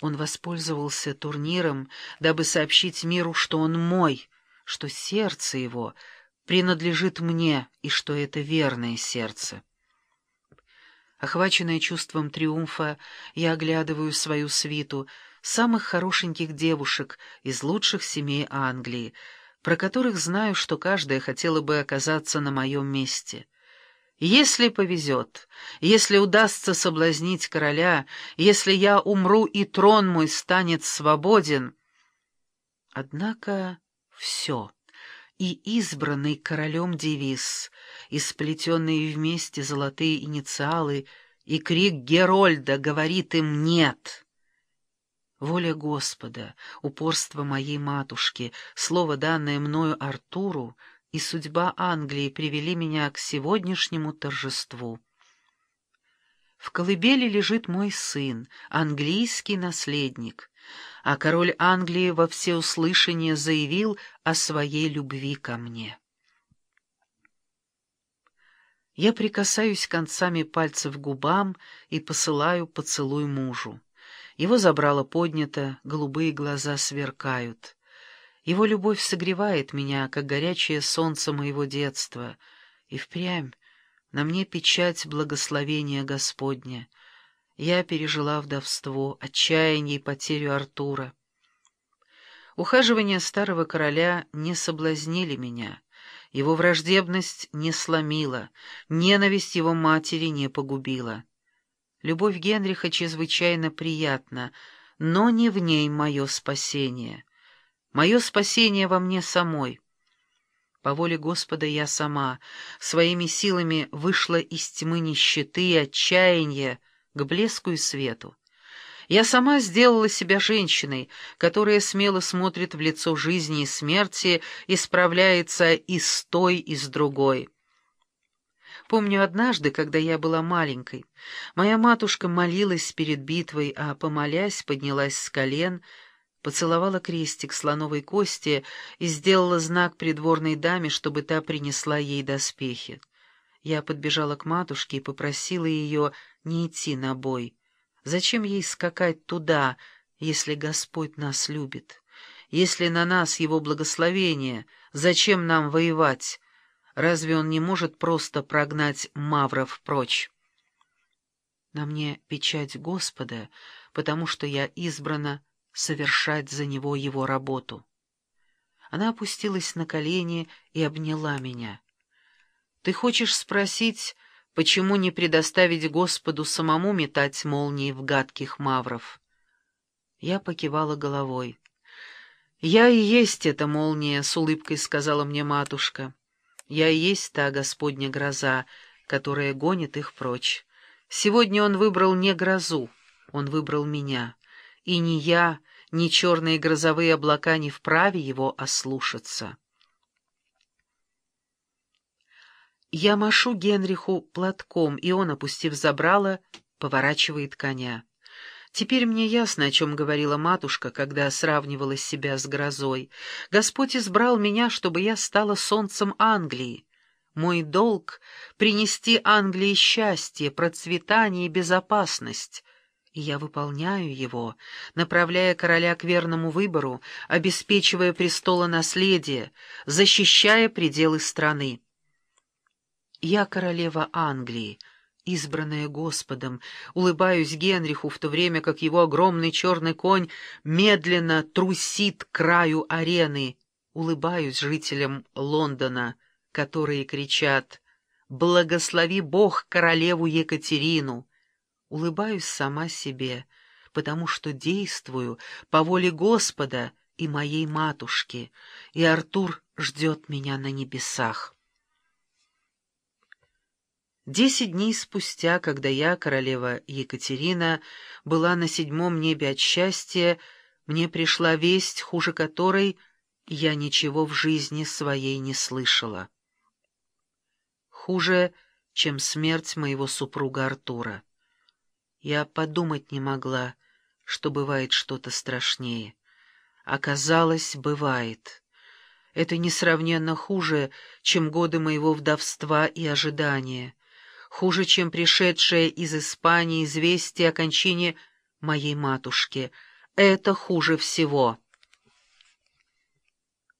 Он воспользовался турниром, дабы сообщить миру, что он мой, что сердце его принадлежит мне и что это верное сердце. Охваченная чувством триумфа, я оглядываю свою свиту, самых хорошеньких девушек из лучших семей Англии, про которых знаю, что каждая хотела бы оказаться на моем месте. Если повезет, если удастся соблазнить короля, если я умру и трон мой станет свободен... Однако все, и избранный королем девиз, и сплетенные вместе золотые инициалы, и крик Герольда говорит им «нет». Воля Господа, упорство моей матушки, слово, данное мною Артуру, и судьба Англии привели меня к сегодняшнему торжеству. В колыбели лежит мой сын, английский наследник, а король Англии во всеуслышание заявил о своей любви ко мне. Я прикасаюсь концами пальцев к губам и посылаю поцелуй мужу. Его забрало поднято, голубые глаза сверкают. Его любовь согревает меня, как горячее солнце моего детства, и впрямь на мне печать благословения Господня. Я пережила вдовство, отчаяние и потерю Артура. Ухаживания старого короля не соблазнили меня, его враждебность не сломила, ненависть его матери не погубила. Любовь Генриха чрезвычайно приятна, но не в ней мое спасение. Мое спасение во мне самой. По воле Господа я сама своими силами вышла из тьмы нищеты и отчаяния к блеску и свету. Я сама сделала себя женщиной, которая смело смотрит в лицо жизни и смерти и справляется и с той, и с другой. Помню однажды, когда я была маленькой, моя матушка молилась перед битвой, а, помолясь, поднялась с колен, поцеловала крестик слоновой кости и сделала знак придворной даме, чтобы та принесла ей доспехи. Я подбежала к матушке и попросила ее не идти на бой. Зачем ей скакать туда, если Господь нас любит? Если на нас Его благословение, зачем нам воевать? Разве он не может просто прогнать мавров прочь? На мне печать Господа, потому что я избрана совершать за него его работу. Она опустилась на колени и обняла меня. «Ты хочешь спросить, почему не предоставить Господу самому метать молнии в гадких мавров?» Я покивала головой. «Я и есть эта молния», — с улыбкой сказала мне матушка. Я и есть та Господня гроза, которая гонит их прочь. Сегодня он выбрал не грозу, он выбрал меня. И ни я, ни черные грозовые облака не вправе его ослушаться. Я машу Генриху платком, и он, опустив забрало, поворачивает коня. Теперь мне ясно, о чем говорила матушка, когда сравнивала себя с грозой. Господь избрал меня, чтобы я стала солнцем Англии. Мой долг — принести Англии счастье, процветание и безопасность. Я выполняю его, направляя короля к верному выбору, обеспечивая престолонаследие, защищая пределы страны. Я королева Англии — избранная Господом, улыбаюсь Генриху, в то время как его огромный черный конь медленно трусит к краю арены. Улыбаюсь жителям Лондона, которые кричат «Благослови Бог королеву Екатерину!» Улыбаюсь сама себе, потому что действую по воле Господа и моей матушки, и Артур ждет меня на небесах. Десять дней спустя, когда я, королева Екатерина, была на седьмом небе от счастья, мне пришла весть, хуже которой я ничего в жизни своей не слышала. Хуже, чем смерть моего супруга Артура. Я подумать не могла, что бывает что-то страшнее. Оказалось, бывает. Это несравненно хуже, чем годы моего вдовства и ожидания — хуже, чем пришедшее из Испании известие о кончине моей матушке. Это хуже всего.